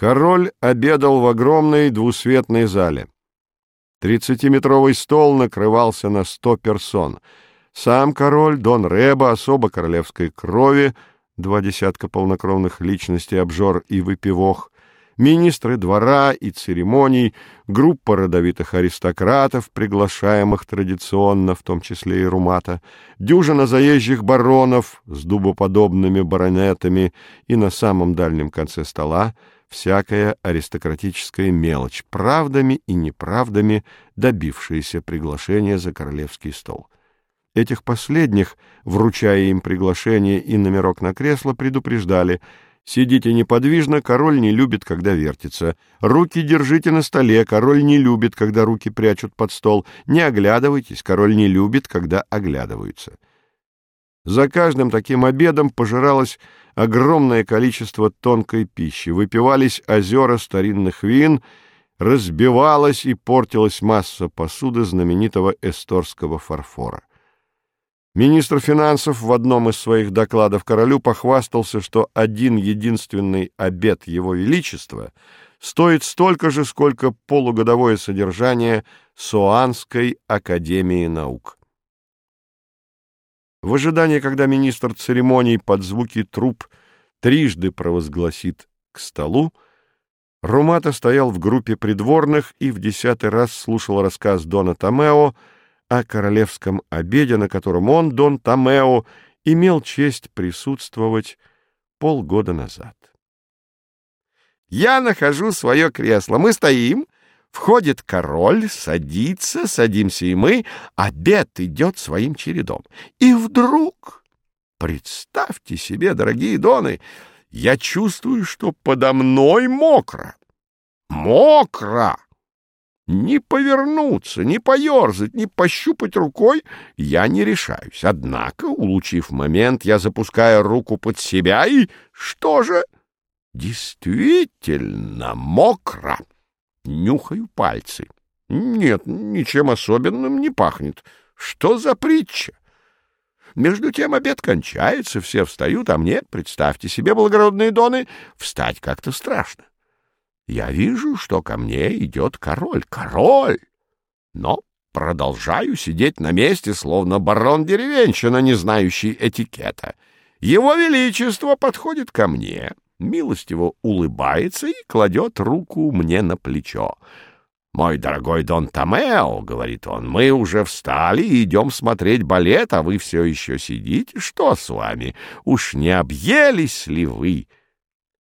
Король обедал в огромной двусветной зале. Тридцатиметровый стол накрывался на сто персон. Сам король, Дон Реба, особо королевской крови, два десятка полнокровных личностей, обжор и выпивох, министры двора и церемоний, группа родовитых аристократов, приглашаемых традиционно, в том числе и Румата, дюжина заезжих баронов с дубоподобными баронетами и на самом дальнем конце стола всякая аристократическая мелочь, правдами и неправдами добившаяся приглашения за королевский стол. Этих последних, вручая им приглашение и номерок на кресло, предупреждали — Сидите неподвижно, король не любит, когда вертится. Руки держите на столе, король не любит, когда руки прячут под стол. Не оглядывайтесь, король не любит, когда оглядываются. За каждым таким обедом пожиралось огромное количество тонкой пищи, выпивались озера старинных вин, разбивалась и портилась масса посуды знаменитого эсторского фарфора. Министр финансов в одном из своих докладов королю похвастался, что один единственный обед его величества стоит столько же, сколько полугодовое содержание Суанской академии наук. В ожидании, когда министр церемоний под звуки труп трижды провозгласит к столу, Румата стоял в группе придворных и в десятый раз слушал рассказ Дона Томео о королевском обеде, на котором он, Дон Томео, имел честь присутствовать полгода назад. «Я нахожу свое кресло. Мы стоим, входит король, садится, садимся и мы, обед идет своим чередом. И вдруг, представьте себе, дорогие доны, я чувствую, что подо мной мокро. Мокро! Ни повернуться, ни поерзать, ни пощупать рукой я не решаюсь. Однако, улучив момент, я запускаю руку под себя и... Что же? Действительно мокро. Нюхаю пальцы. Нет, ничем особенным не пахнет. Что за притча? Между тем обед кончается, все встают, а мне, представьте себе, благородные доны, встать как-то страшно. Я вижу, что ко мне идет король. Король! Но продолжаю сидеть на месте, словно барон-деревенщина, не знающий этикета. Его Величество подходит ко мне, милостиво улыбается и кладет руку мне на плечо. «Мой дорогой Дон Томео, — говорит он, — мы уже встали и идем смотреть балет, а вы все еще сидите. Что с вами? Уж не объелись ли вы?»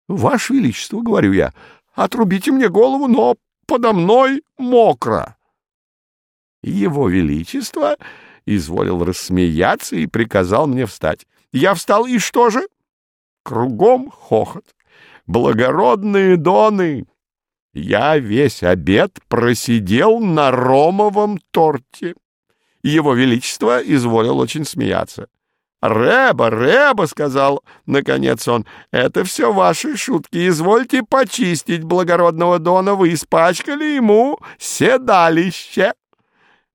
«Ваше Величество, — говорю я, — Отрубите мне голову, но подо мной мокро. Его Величество изволил рассмеяться и приказал мне встать. Я встал, и что же? Кругом хохот. Благородные доны! Я весь обед просидел на ромовом торте. Его Величество изволил очень смеяться. «Рэба, Рэба!» — сказал, наконец он. «Это все ваши шутки. Извольте почистить благородного Дона. Вы испачкали ему седалище».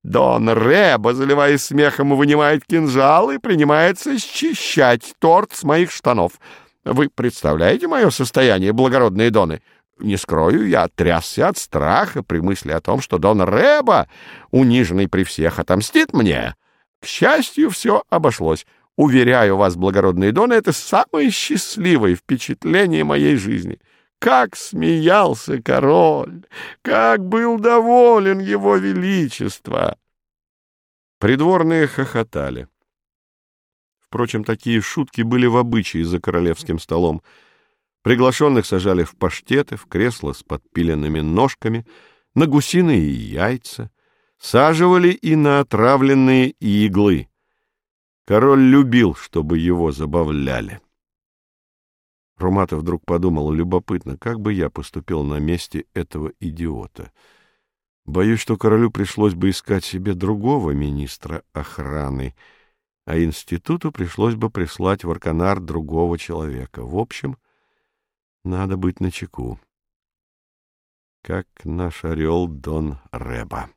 Дон Рэба, заливаясь смехом, вынимает кинжал и принимается счищать торт с моих штанов. Вы представляете мое состояние, благородные Доны? Не скрою, я трясся от страха при мысли о том, что Дон Рэба, униженный при всех, отомстит мне. К счастью, все обошлось. Уверяю вас, благородные доны, это самое счастливое впечатление моей жизни. Как смеялся король! Как был доволен его величество! Придворные хохотали. Впрочем, такие шутки были в обычае за королевским столом. Приглашенных сажали в паштеты, в кресла с подпиленными ножками, на гусиные яйца, саживали и на отравленные иглы — Король любил, чтобы его забавляли. Руматов вдруг подумал, любопытно, как бы я поступил на месте этого идиота. Боюсь, что королю пришлось бы искать себе другого министра охраны, а институту пришлось бы прислать в Арканар другого человека. В общем, надо быть начеку. Как наш орел Дон Реба.